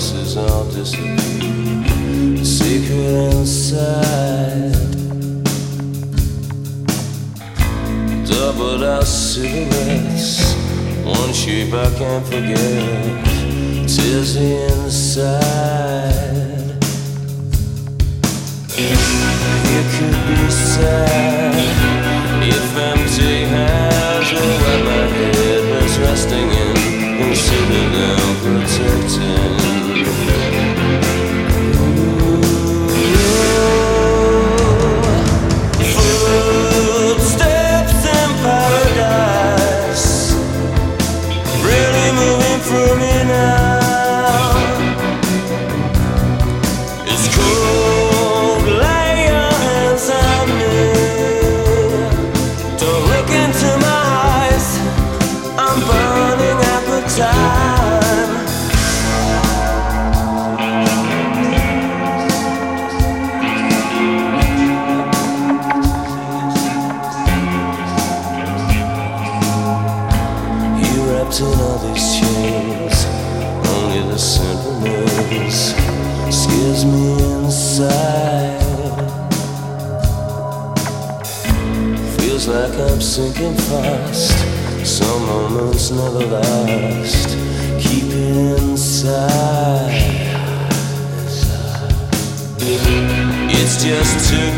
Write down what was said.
Voices all disappear. Secret inside. Doubled out cigarettes. One shape I can't forget. Tears inside. It could be sad if empty Feels like I'm sinking fast. Some moments never last. Keep inside. It's just too